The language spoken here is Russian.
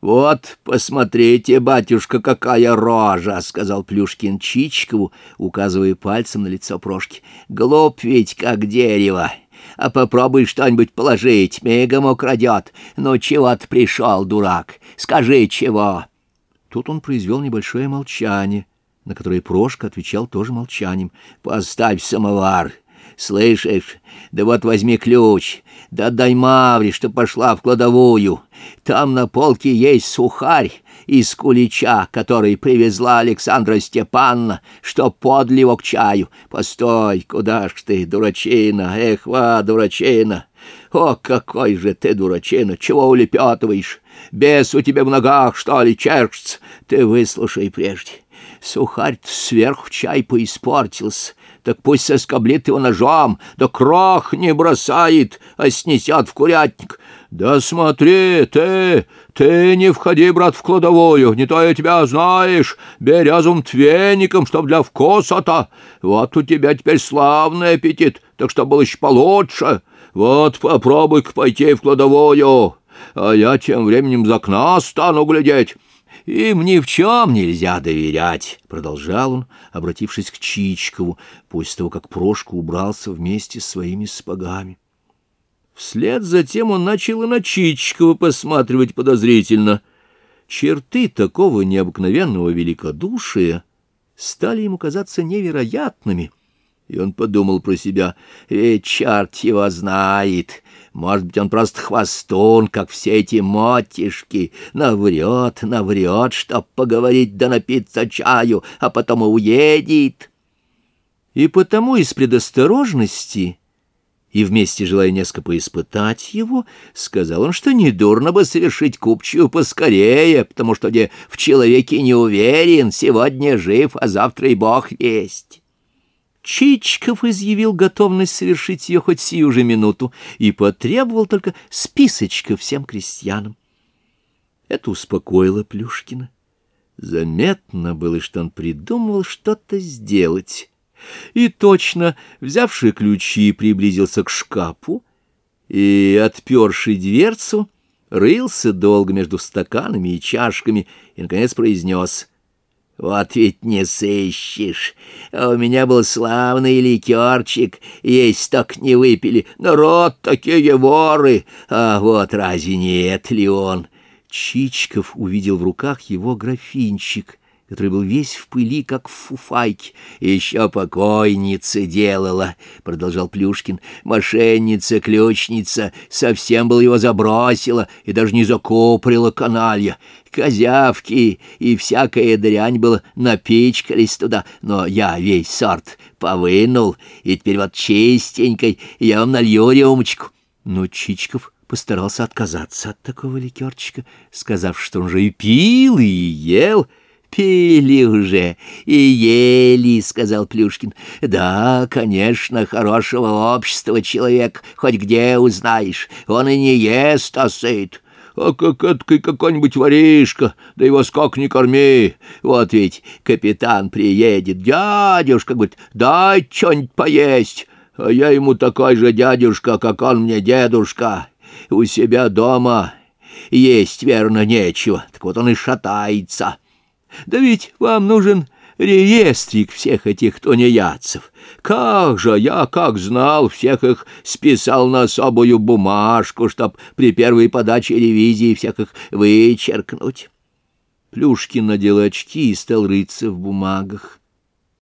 «Вот, посмотрите, батюшка, какая рожа!» — сказал Плюшкин Чичкову, указывая пальцем на лицо Прошки. «Глуп ведь, как дерево! А попробуй что-нибудь положить, мигом украдет. Ну, чего ты пришел, дурак? Скажи, чего?» Тут он произвел небольшое молчание, на которое Прошка отвечал тоже молчанием. «Поставь самовар!» Слышишь? Да вот возьми ключ, да дай Мавре, что пошла в кладовую. Там на полке есть сухарь из кулича, который привезла Александра Степанна, что подли его к чаю. Постой, куда ж ты, дурачина, эх, ва, дурачина. О, какой же ты дурачина, чего улепетываешь? Бес у тебя в ногах, что ли, чешется? Ты выслушай прежде. Сухарь сверху чай поиспортился, так пусть соскоблит его ножом, да крох не бросает, а снесет в курятник. Да смотри, ты, ты не входи, брат, в кладовую, не то я тебя знаешь, березом твеником, чтоб для вкуса-то. Вот у тебя теперь славный аппетит, так что был еще получше. Вот попробуй-ка пойти в кладовую, а я тем временем за окна стану глядеть». «Им ни в чем нельзя доверять», — продолжал он, обратившись к Чичкову, после того, как Прошка убрался вместе с своими сапогами. Вслед за тем он начал и на Чичкова посматривать подозрительно. Черты такого необыкновенного великодушия стали ему казаться невероятными, и он подумал про себя, «Ведь черт его знает!» Может быть, он просто хвостун, как все эти мотишки, наврет, наврет, чтоб поговорить да напиться чаю, а потом и уедет. И потому из предосторожности и вместе желая несколько поиспытать его, сказал он, что недурно бы совершить купчую поскорее, потому что где в человеке не уверен, сегодня жив, а завтра и бог весть. Чичков изъявил готовность совершить ее хоть сию же минуту и потребовал только списочка всем крестьянам. Это успокоило Плюшкина. Заметно было, что он придумывал что-то сделать. И точно, взявший ключи, приблизился к шкафу и, отперший дверцу, рылся долго между стаканами и чашками и, наконец, произнес вот ведь не сыщешь. А у меня был славный ликерчик, есть так не выпили. Народ такие воры, а вот разве нет ли он? Чичков увидел в руках его графинчик который был весь в пыли, как в фуфайке. «Еще покойница делала», — продолжал Плюшкин. «Мошенница, ключница, совсем был его забросила и даже не закоприла каналья. Козявки и всякая дрянь было напичкались туда, но я весь сорт повынул, и теперь вот чистенькой я вам налью рюмочку». Но Чичков постарался отказаться от такого ликерчика, сказав, что он же и пил, и ел, — «Пили уже и ели», — сказал Плюшкин. «Да, конечно, хорошего общества человек, хоть где узнаешь, он и не ест, а сыт». А как эткой какой-нибудь воришка, да его сколько не корми. Вот ведь капитан приедет, дядюшка говорит, дай что-нибудь поесть. А я ему такой же дядюшка, как он мне дедушка. У себя дома есть, верно, нечего, так вот он и шатается». Да ведь вам нужен реестрик всех этих тунеядцев. Как же я, как знал, всех их списал на особую бумажку, чтоб при первой подаче ревизии всех их вычеркнуть. Плюшкин надел очки и стал рыться в бумагах.